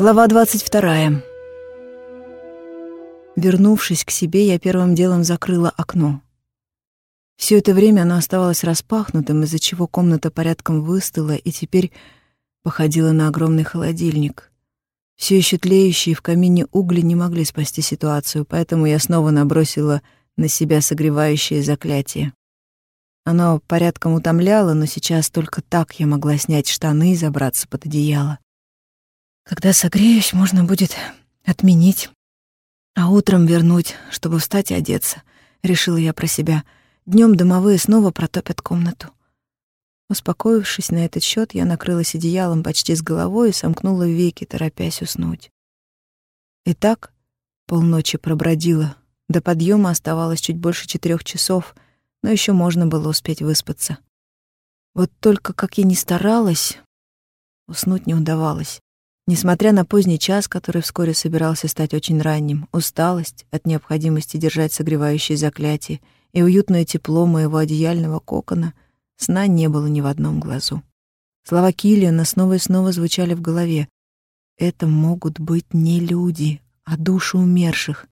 Глава 22. Вернувшись к себе, я первым делом закрыла окно. Все это время оно оставалось распахнутым, из-за чего комната порядком выстыла и теперь походила на огромный холодильник. Все еще тлеющие в камине угли не могли спасти ситуацию, поэтому я снова набросила на себя согревающее заклятие. Оно порядком утомляло, но сейчас только так я могла снять штаны и забраться под одеяло. Когда согреюсь, можно будет отменить, а утром вернуть, чтобы встать и одеться, решила я про себя. Днем домовые снова протопят комнату. Успокоившись на этот счет, я накрылась одеялом почти с головой и сомкнула веки, торопясь уснуть. Итак, полночи пробродила. До подъема оставалось чуть больше четырех часов — но еще можно было успеть выспаться. Вот только как я ни старалась, уснуть не удавалось. Несмотря на поздний час, который вскоре собирался стать очень ранним, усталость от необходимости держать согревающие заклятия и уютное тепло моего одеяльного кокона, сна не было ни в одном глазу. Слова Киллиана снова и снова звучали в голове. Это могут быть не люди, а души умерших,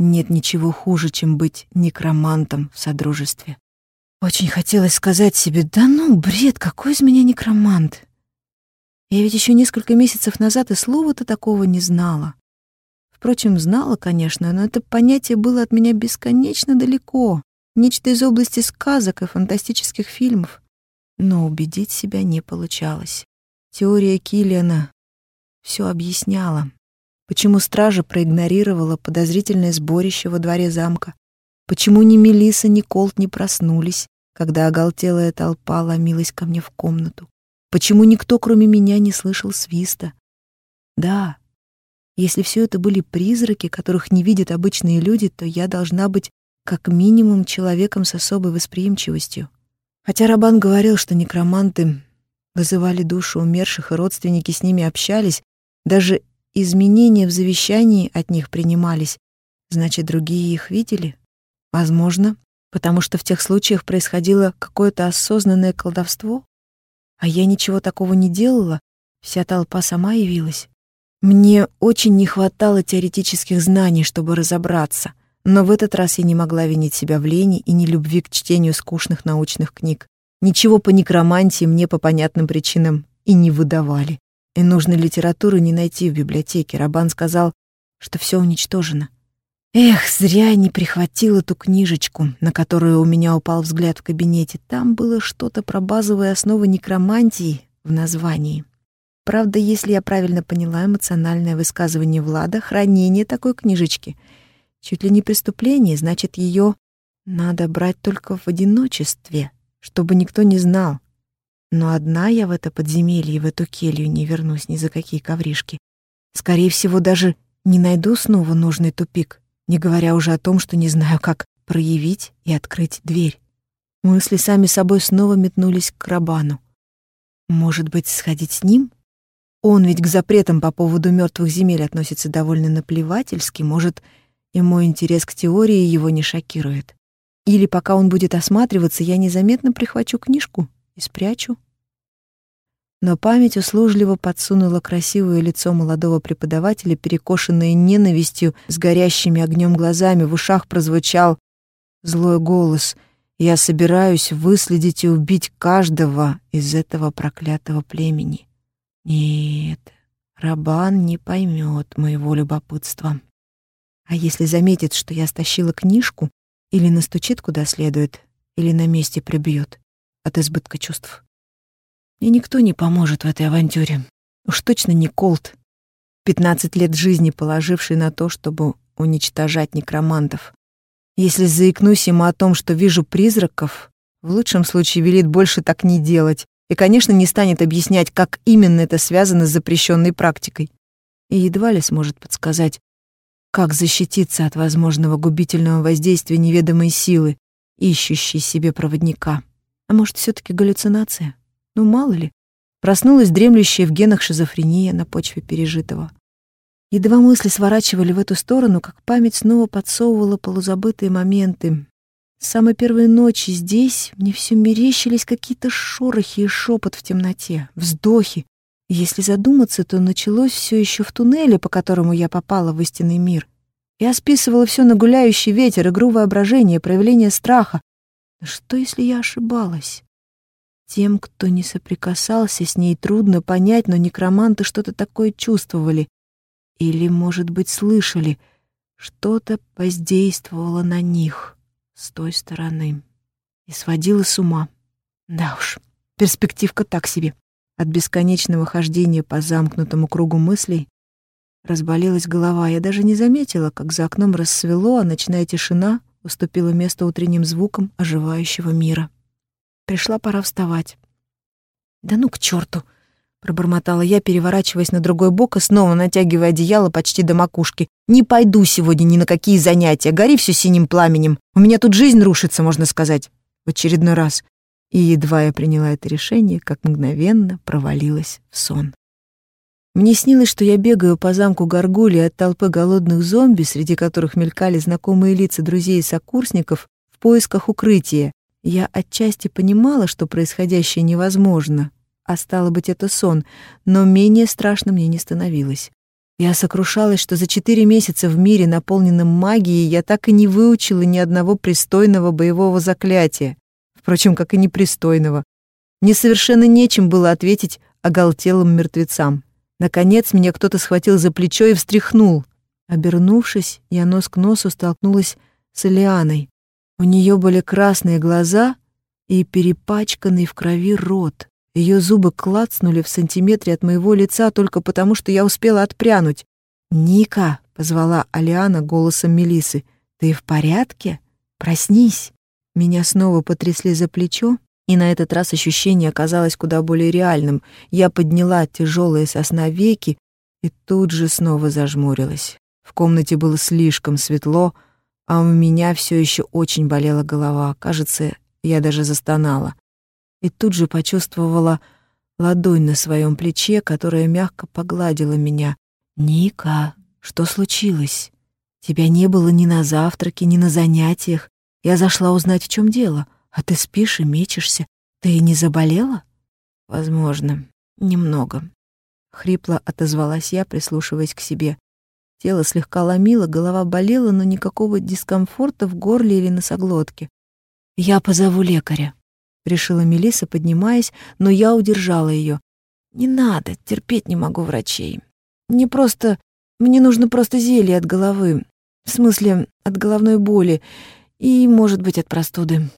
нет ничего хуже, чем быть некромантом в содружестве. Очень хотелось сказать себе, да ну, бред, какой из меня некромант? Я ведь еще несколько месяцев назад и слова-то такого не знала. Впрочем, знала, конечно, но это понятие было от меня бесконечно далеко. Нечто из области сказок и фантастических фильмов. Но убедить себя не получалось. Теория Киллиана все объясняла. Почему стража проигнорировала подозрительное сборище во дворе замка? Почему ни Мелиса, ни Колт не проснулись, когда оголтелая толпа ломилась ко мне в комнату? Почему никто, кроме меня, не слышал свиста? Да, если все это были призраки, которых не видят обычные люди, то я должна быть как минимум человеком с особой восприимчивостью. Хотя Рабан говорил, что некроманты вызывали души умерших, и родственники с ними общались, даже изменения в завещании от них принимались, значит, другие их видели? Возможно, потому что в тех случаях происходило какое-то осознанное колдовство, а я ничего такого не делала, вся толпа сама явилась. Мне очень не хватало теоретических знаний, чтобы разобраться, но в этот раз я не могла винить себя в лени и нелюбви к чтению скучных научных книг. Ничего по некромантии мне по понятным причинам и не выдавали. И нужной литературы не найти в библиотеке. Рабан сказал, что все уничтожено. Эх, зря я не прихватил эту книжечку, на которую у меня упал взгляд в кабинете. Там было что-то про базовые основы некромантии в названии. Правда, если я правильно поняла эмоциональное высказывание Влада, хранение такой книжечки чуть ли не преступление, значит, ее надо брать только в одиночестве, чтобы никто не знал, но одна я в это подземелье, в эту келью не вернусь ни за какие ковришки. Скорее всего, даже не найду снова нужный тупик, не говоря уже о том, что не знаю, как проявить и открыть дверь. Мысли сами собой снова метнулись к Рабану. Может быть, сходить с ним? Он ведь к запретам по поводу мертвых земель относится довольно наплевательски, может, и мой интерес к теории его не шокирует. Или пока он будет осматриваться, я незаметно прихвачу книжку и спрячу. Но память услужливо подсунула красивое лицо молодого преподавателя, перекошенное ненавистью, с горящими огнем глазами. В ушах прозвучал злой голос. «Я собираюсь выследить и убить каждого из этого проклятого племени». Нет, Рабан не поймет моего любопытства. А если заметит, что я стащила книжку, или настучит куда следует, или на месте прибьет, от избытка чувств. И никто не поможет в этой авантюре. Уж точно не Колт, пятнадцать лет жизни положивший на то, чтобы уничтожать некромантов. Если заикнусь ему о том, что вижу призраков, в лучшем случае велит больше так не делать и, конечно, не станет объяснять, как именно это связано с запрещенной практикой. И едва ли сможет подсказать, как защититься от возможного губительного воздействия неведомой силы, ищущей себе проводника. А может, все таки галлюцинация? Ну, мало ли. Проснулась дремлющая в генах шизофрения на почве пережитого. Едва мысли сворачивали в эту сторону, как память снова подсовывала полузабытые моменты. С самой первой ночи здесь мне все мерещились какие-то шорохи и шепот в темноте, вздохи. Если задуматься, то началось все еще в туннеле, по которому я попала в истинный мир. Я списывала все на гуляющий ветер, игру воображения, проявление страха. Что, если я ошибалась? Тем, кто не соприкасался с ней, трудно понять, но некроманты что-то такое чувствовали. Или, может быть, слышали. Что-то воздействовало на них с той стороны и сводило с ума. Да уж, перспективка так себе. От бесконечного хождения по замкнутому кругу мыслей разболелась голова. Я даже не заметила, как за окном рассвело, а ночная тишина уступила место утренним звукам оживающего мира. Пришла пора вставать. «Да ну к черту! пробормотала я, переворачиваясь на другой бок и снова натягивая одеяло почти до макушки. «Не пойду сегодня ни на какие занятия, гори все синим пламенем. У меня тут жизнь рушится, можно сказать». В очередной раз. И едва я приняла это решение, как мгновенно провалилась в сон. Мне снилось, что я бегаю по замку Гаргули от толпы голодных зомби, среди которых мелькали знакомые лица друзей и сокурсников, в поисках укрытия. Я отчасти понимала, что происходящее невозможно, а стало быть, это сон, но менее страшно мне не становилось. Я сокрушалась, что за четыре месяца в мире, наполненном магией, я так и не выучила ни одного пристойного боевого заклятия впрочем, как и непристойного. Мне совершенно нечем было ответить оголтелым мертвецам. Наконец меня кто-то схватил за плечо и встряхнул. Обернувшись, я нос к носу столкнулась с Элианой. У нее были красные глаза и перепачканный в крови рот. Ее зубы клацнули в сантиметре от моего лица только потому, что я успела отпрянуть. «Ника!» — позвала Алиана голосом Мелисы. «Ты в порядке? Проснись!» Меня снова потрясли за плечо, и на этот раз ощущение оказалось куда более реальным. Я подняла тяжелые сосна веки и тут же снова зажмурилась. В комнате было слишком светло, а у меня все еще очень болела голова. Кажется, я даже застонала. И тут же почувствовала ладонь на своем плече, которая мягко погладила меня. «Ника, что случилось? Тебя не было ни на завтраке, ни на занятиях. Я зашла узнать, в чем дело. А ты спишь и мечешься. Ты не заболела? Возможно, немного. Хрипло отозвалась я, прислушиваясь к себе. Тело слегка ломило, голова болела, но никакого дискомфорта в горле или носоглотке. «Я позову лекаря», — решила Мелиса, поднимаясь, но я удержала ее. «Не надо, терпеть не могу врачей. Мне просто... Мне нужно просто зелье от головы. В смысле, от головной боли. И, может быть, от простуды.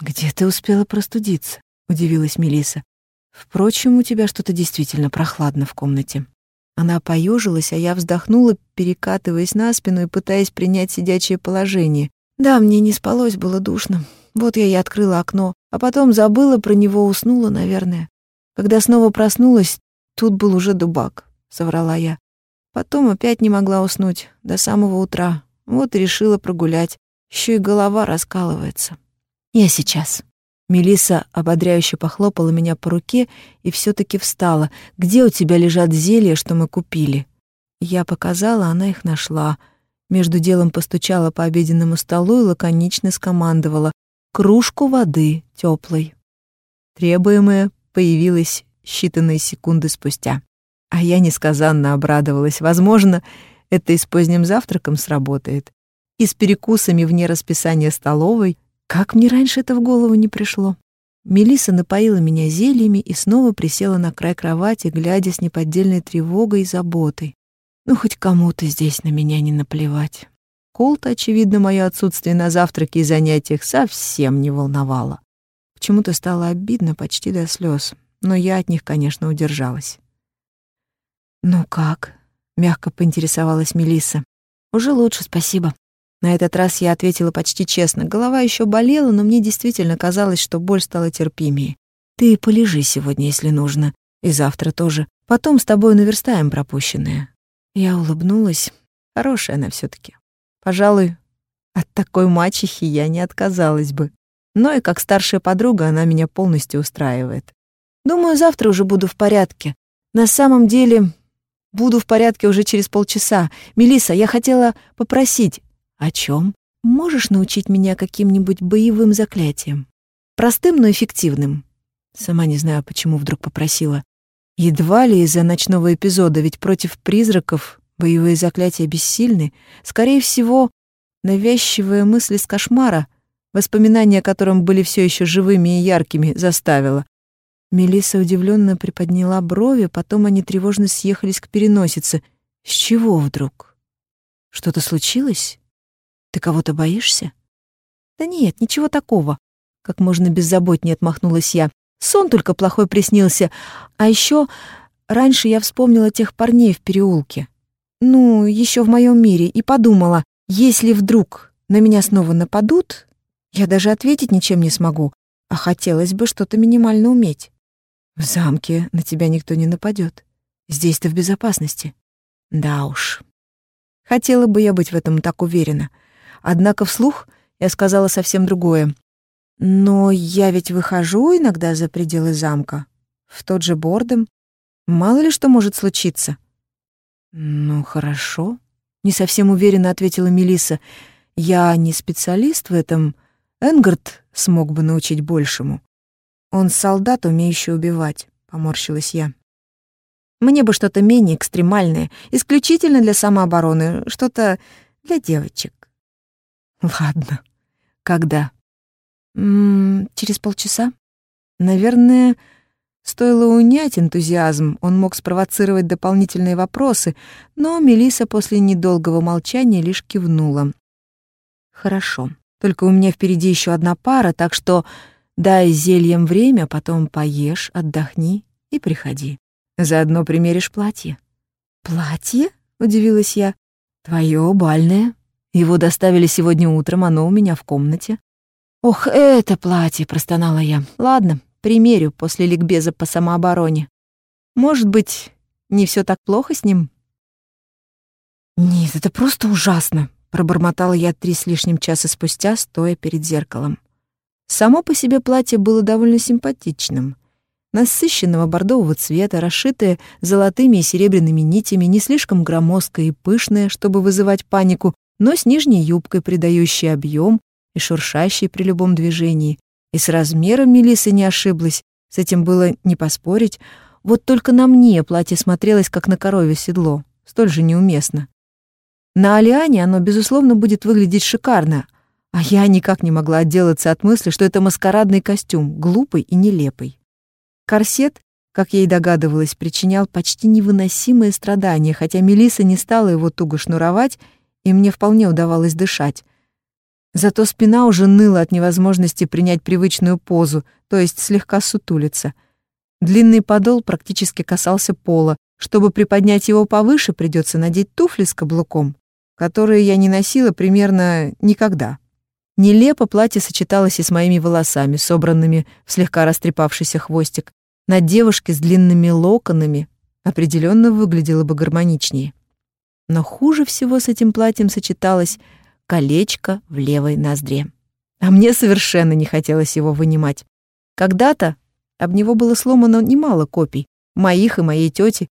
Где ты успела простудиться? удивилась Мелиса. Впрочем, у тебя что-то действительно прохладно в комнате. Она поежилась, а я вздохнула, перекатываясь на спину и пытаясь принять сидячее положение. Да, мне не спалось, было душно. Вот я и открыла окно, а потом забыла про него, уснула, наверное. Когда снова проснулась, тут был уже дубак, соврала я. Потом опять не могла уснуть до самого утра. Вот и решила прогулять. Еще и голова раскалывается. Я сейчас. Мелиса ободряюще похлопала меня по руке и все таки встала. «Где у тебя лежат зелья, что мы купили?» Я показала, она их нашла. Между делом постучала по обеденному столу и лаконично скомандовала. «Кружку воды теплой. Требуемое появилось считанные секунды спустя. А я несказанно обрадовалась. Возможно, это и с поздним завтраком сработает и с перекусами вне расписания столовой. Как мне раньше это в голову не пришло? Мелиса напоила меня зельями и снова присела на край кровати, глядя с неподдельной тревогой и заботой. Ну, хоть кому-то здесь на меня не наплевать. Колта, очевидно, мое отсутствие на завтраке и занятиях совсем не волновало. Почему-то стало обидно почти до слез, но я от них, конечно, удержалась. «Ну как?» — мягко поинтересовалась Мелиса. «Уже лучше, спасибо», на этот раз я ответила почти честно. Голова еще болела, но мне действительно казалось, что боль стала терпимее. Ты полежи сегодня, если нужно, и завтра тоже. Потом с тобой наверстаем пропущенное. Я улыбнулась. Хорошая она все таки Пожалуй, от такой мачехи я не отказалась бы. Но и как старшая подруга она меня полностью устраивает. Думаю, завтра уже буду в порядке. На самом деле, буду в порядке уже через полчаса. Мелиса, я хотела попросить, «О чем? Можешь научить меня каким-нибудь боевым заклятием? Простым, но эффективным». Сама не знаю, почему вдруг попросила. Едва ли из-за ночного эпизода, ведь против призраков боевые заклятия бессильны. Скорее всего, навязчивая мысль из кошмара, воспоминания о котором были все еще живыми и яркими, заставила. Мелисса удивленно приподняла брови, потом они тревожно съехались к переносице. С чего вдруг? Что-то случилось? Ты кого-то боишься? Да нет, ничего такого. Как можно беззаботнее отмахнулась я. Сон только плохой приснился. А еще раньше я вспомнила тех парней в переулке. Ну, еще в моем мире, и подумала, если вдруг на меня снова нападут, я даже ответить ничем не смогу, а хотелось бы что-то минимально уметь. В замке на тебя никто не нападет. Здесь ты в безопасности. Да уж. Хотела бы я быть в этом так уверена. Однако вслух я сказала совсем другое. Но я ведь выхожу иногда за пределы замка, в тот же Бордом. Мало ли что может случиться. Ну, хорошо, не совсем уверенно ответила Мелиса. Я не специалист в этом. Энгард смог бы научить большему. Он солдат, умеющий убивать, поморщилась я. Мне бы что-то менее экстремальное, исключительно для самообороны, что-то для девочек. Ладно. Когда? М -м, через полчаса. Наверное, стоило унять энтузиазм, он мог спровоцировать дополнительные вопросы, но Мелиса после недолгого молчания лишь кивнула. Хорошо. Только у меня впереди еще одна пара, так что Дай зельем время, потом поешь, отдохни и приходи. Заодно примеришь платье». «Платье?» — удивилась я. «Твое бальное. Его доставили сегодня утром, оно у меня в комнате». «Ох, это платье!» — простонала я. «Ладно, примерю после ликбеза по самообороне. Может быть, не все так плохо с ним?» «Нет, это просто ужасно!» — пробормотала я три с лишним часа спустя, стоя перед зеркалом. Само по себе платье было довольно симпатичным. Насыщенного бордового цвета, расшитое золотыми и серебряными нитями, не слишком громоздкое и пышное, чтобы вызывать панику, но с нижней юбкой, придающей объем и шуршащей при любом движении. И с размером Мелисы не ошиблась, с этим было не поспорить. Вот только на мне платье смотрелось, как на корове седло, столь же неуместно. На Алиане оно, безусловно, будет выглядеть шикарно, а я никак не могла отделаться от мысли, что это маскарадный костюм, глупый и нелепый. Корсет, как я и догадывалась, причинял почти невыносимые страдания, хотя Мелиса не стала его туго шнуровать, и мне вполне удавалось дышать. Зато спина уже ныла от невозможности принять привычную позу, то есть слегка сутулиться. Длинный подол практически касался пола. Чтобы приподнять его повыше, придется надеть туфли с каблуком, которые я не носила примерно никогда. Нелепо платье сочеталось и с моими волосами, собранными в слегка растрепавшийся хвостик. На девушке с длинными локонами определенно выглядело бы гармоничнее. Но хуже всего с этим платьем сочеталось колечко в левой ноздре. А мне совершенно не хотелось его вынимать. Когда-то об него было сломано немало копий, моих и моей тети.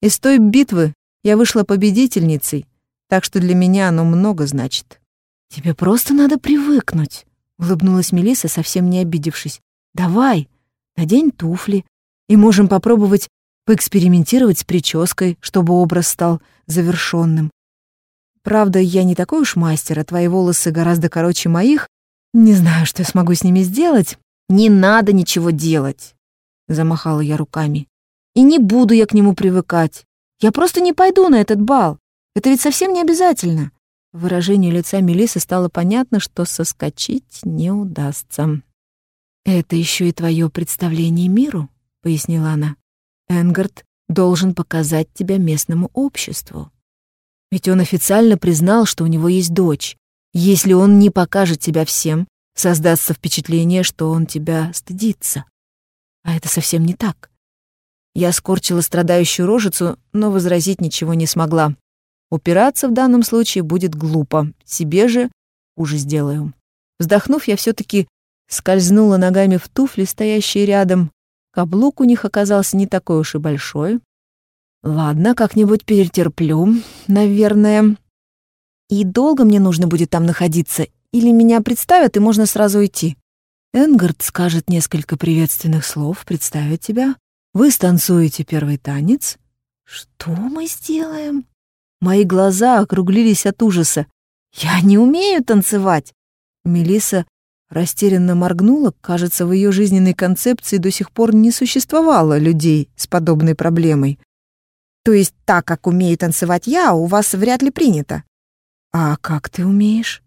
Из той битвы я вышла победительницей, так что для меня оно много значит. «Тебе просто надо привыкнуть», — улыбнулась Мелиса, совсем не обидевшись. «Давай, надень туфли, и можем попробовать поэкспериментировать с прической, чтобы образ стал завершенным. Правда, я не такой уж мастер, а твои волосы гораздо короче моих. Не знаю, что я смогу с ними сделать. Не надо ничего делать, замахала я руками. И не буду я к нему привыкать. Я просто не пойду на этот бал. Это ведь совсем не обязательно. В выражении лица Мелисы стало понятно, что соскочить не удастся. «Это еще и твое представление миру», — пояснила она. «Энгард должен показать тебя местному обществу. Ведь он официально признал, что у него есть дочь. Если он не покажет тебя всем, создастся впечатление, что он тебя стыдится. А это совсем не так». Я скорчила страдающую рожицу, но возразить ничего не смогла. Упираться в данном случае будет глупо, себе же уже сделаю. Вздохнув, я все таки скользнула ногами в туфли, стоящие рядом. Каблук у них оказался не такой уж и большой. Ладно, как-нибудь перетерплю, наверное. И долго мне нужно будет там находиться? Или меня представят, и можно сразу уйти? Энгард скажет несколько приветственных слов, представит тебя, Вы станцуете первый танец. Что мы сделаем? Мои глаза округлились от ужаса. Я не умею танцевать. Мелиса растерянно моргнула. Кажется, в ее жизненной концепции до сих пор не существовало людей с подобной проблемой. То есть так, как умею танцевать я, у вас вряд ли принято. А как ты умеешь?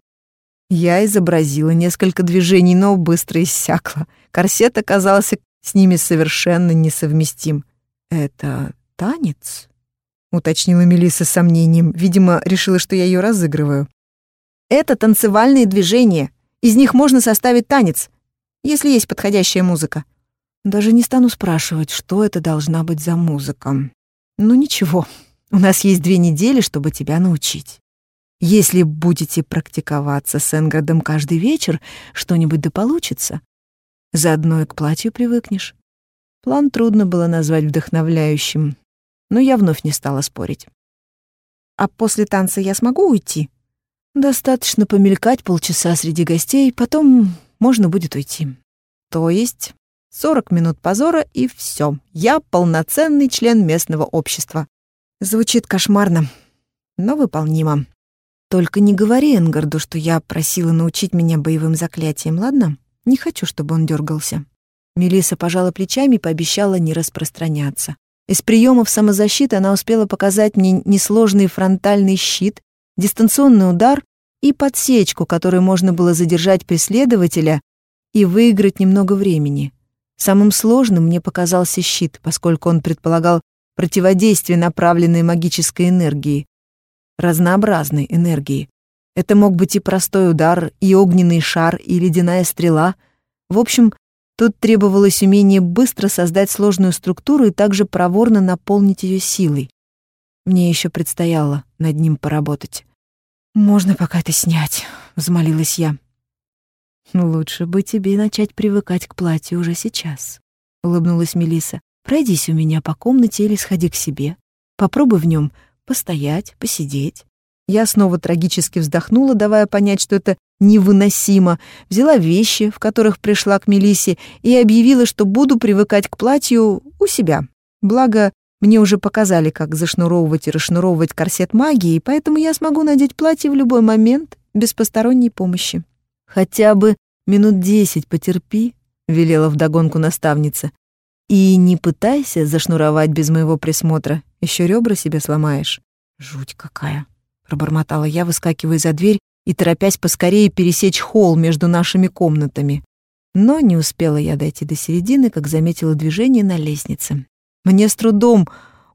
Я изобразила несколько движений, но быстро иссякла. Корсет оказался с ними совершенно несовместим. «Это танец?» — уточнила Мелисса с сомнением. Видимо, решила, что я ее разыгрываю. «Это танцевальные движения. Из них можно составить танец, если есть подходящая музыка». Даже не стану спрашивать, что это должна быть за музыка. Ну ничего, у нас есть две недели, чтобы тебя научить. Если будете практиковаться с Энгардом каждый вечер, что-нибудь да получится. Заодно и к платью привыкнешь. План трудно было назвать вдохновляющим, но я вновь не стала спорить. «А после танца я смогу уйти?» «Достаточно помелькать полчаса среди гостей, потом можно будет уйти. То есть сорок минут позора и все. Я полноценный член местного общества. Звучит кошмарно, но выполнимо. Только не говори Энгарду, что я просила научить меня боевым заклятиям, ладно? Не хочу, чтобы он дергался. Мелиса пожала плечами и пообещала не распространяться. Из приемов самозащиты она успела показать мне несложный фронтальный щит, дистанционный удар и подсечку, которой можно было задержать преследователя и выиграть немного времени. Самым сложным мне показался щит, поскольку он предполагал противодействие направленной магической энергии разнообразной энергии. Это мог быть и простой удар, и огненный шар, и ледяная стрела. В общем, тут требовалось умение быстро создать сложную структуру и также проворно наполнить ее силой. Мне еще предстояло над ним поработать. «Можно пока это снять», — взмолилась я. «Лучше бы тебе начать привыкать к платью уже сейчас», — улыбнулась Мелиса. «Пройдись у меня по комнате или сходи к себе. Попробуй в нем постоять, посидеть. Я снова трагически вздохнула, давая понять, что это невыносимо, взяла вещи, в которых пришла к Мелисе, и объявила, что буду привыкать к платью у себя. Благо, мне уже показали, как зашнуровывать и расшнуровывать корсет магии, поэтому я смогу надеть платье в любой момент, без посторонней помощи. «Хотя бы минут десять потерпи», — велела вдогонку наставница. «И не пытайся зашнуровать без моего присмотра. Еще ребра себе сломаешь. Жуть какая, пробормотала я, выскакивая за дверь и торопясь поскорее пересечь холл между нашими комнатами. Но не успела я дойти до середины, как заметила движение на лестнице. Мне с трудом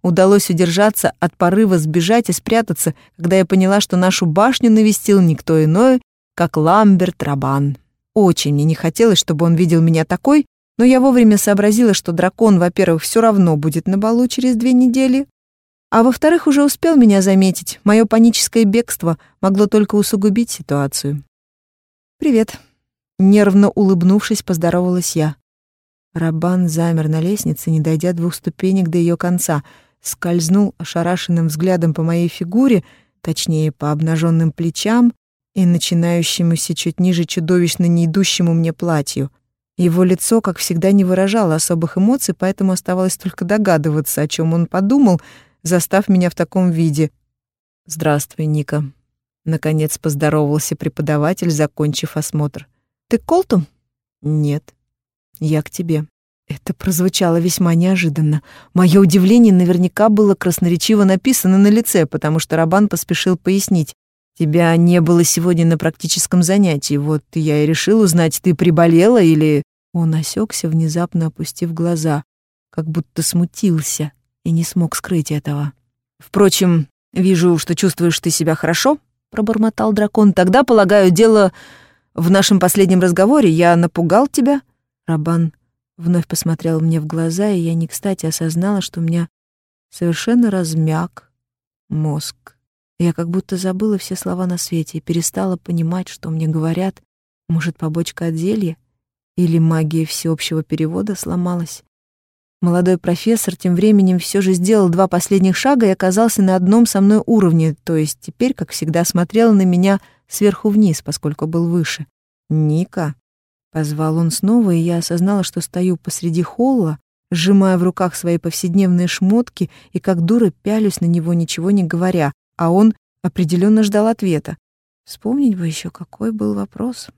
удалось удержаться от порыва сбежать и спрятаться, когда я поняла, что нашу башню навестил никто иной, как Ламберт Рабан. Очень мне не хотелось, чтобы он видел меня такой, но я вовремя сообразила, что дракон, во-первых, все равно будет на балу через две недели, а во-вторых, уже успел меня заметить. Мое паническое бегство могло только усугубить ситуацию. «Привет», — нервно улыбнувшись, поздоровалась я. Рабан замер на лестнице, не дойдя двух ступенек до ее конца, скользнул ошарашенным взглядом по моей фигуре, точнее, по обнаженным плечам и начинающемуся чуть ниже чудовищно не идущему мне платью. Его лицо, как всегда, не выражало особых эмоций, поэтому оставалось только догадываться, о чем он подумал — застав меня в таком виде. «Здравствуй, Ника». Наконец поздоровался преподаватель, закончив осмотр. «Ты к Колту?» «Нет. Я к тебе». Это прозвучало весьма неожиданно. Мое удивление наверняка было красноречиво написано на лице, потому что Рабан поспешил пояснить. «Тебя не было сегодня на практическом занятии, вот я и решил узнать, ты приболела или...» Он осекся, внезапно опустив глаза, как будто смутился и не смог скрыть этого. «Впрочем, вижу, что чувствуешь ты себя хорошо», — пробормотал дракон. «Тогда, полагаю, дело в нашем последнем разговоре. Я напугал тебя?» Рабан вновь посмотрел мне в глаза, и я не кстати осознала, что у меня совершенно размяк мозг. Я как будто забыла все слова на свете и перестала понимать, что мне говорят. Может, побочка от зелья? Или магия всеобщего перевода сломалась? Молодой профессор тем временем все же сделал два последних шага и оказался на одном со мной уровне, то есть теперь, как всегда, смотрел на меня сверху вниз, поскольку был выше. «Ника», — позвал он снова, и я осознала, что стою посреди холла, сжимая в руках свои повседневные шмотки и как дура пялюсь на него, ничего не говоря, а он определенно ждал ответа. Вспомнить бы еще, какой был вопрос.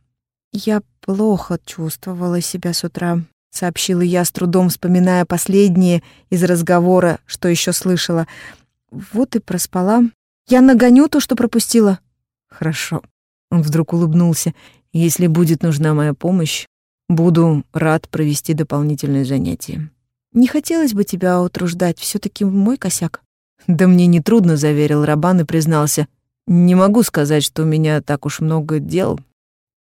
Я плохо чувствовала себя с утра, сообщила я с трудом, вспоминая последнее из разговора, что еще слышала. Вот и проспала. Я нагоню то, что пропустила. Хорошо. Он вдруг улыбнулся. Если будет нужна моя помощь, буду рад провести дополнительные занятия. Не хотелось бы тебя утруждать, все таки мой косяк. Да мне не трудно, заверил Рабан и признался. Не могу сказать, что у меня так уж много дел.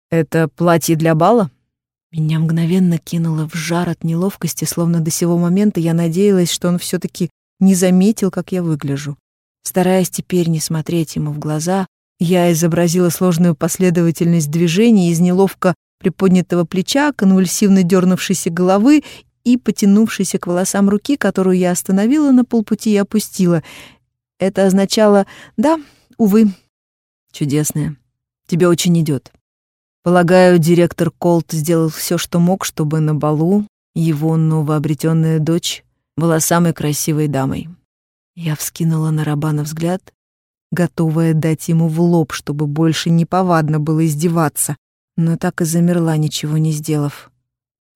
Это платье для бала? Меня мгновенно кинуло в жар от неловкости, словно до сего момента я надеялась, что он все таки не заметил, как я выгляжу. Стараясь теперь не смотреть ему в глаза, я изобразила сложную последовательность движений из неловко приподнятого плеча, конвульсивно дернувшейся головы и потянувшейся к волосам руки, которую я остановила на полпути и опустила. Это означало «да, увы». Чудесное. Тебе очень идет. Полагаю, директор Колт сделал все, что мог, чтобы на балу его новообретенная дочь была самой красивой дамой. Я вскинула на Рабана взгляд, готовая дать ему в лоб, чтобы больше не повадно было издеваться, но так и замерла, ничего не сделав.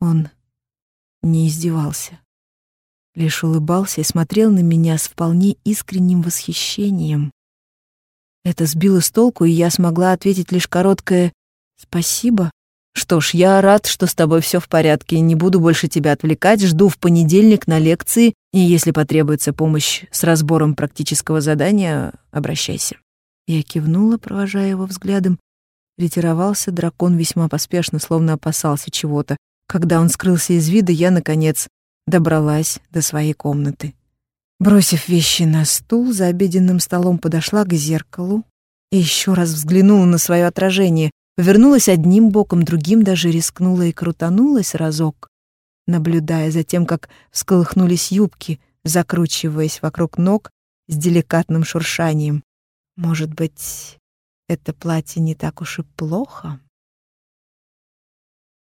Он не издевался. Лишь улыбался и смотрел на меня с вполне искренним восхищением. Это сбило с толку, и я смогла ответить лишь короткое «спасибо». «Что ж, я рад, что с тобой все в порядке, не буду больше тебя отвлекать, жду в понедельник на лекции, и если потребуется помощь с разбором практического задания, обращайся». Я кивнула, провожая его взглядом. Ретировался дракон весьма поспешно, словно опасался чего-то. Когда он скрылся из вида, я, наконец, добралась до своей комнаты. Бросив вещи на стул, за обеденным столом подошла к зеркалу и еще раз взглянула на свое отражение, повернулась одним боком, другим даже рискнула и крутанулась разок, наблюдая за тем, как всколыхнулись юбки, закручиваясь вокруг ног с деликатным шуршанием. Может быть, это платье не так уж и плохо?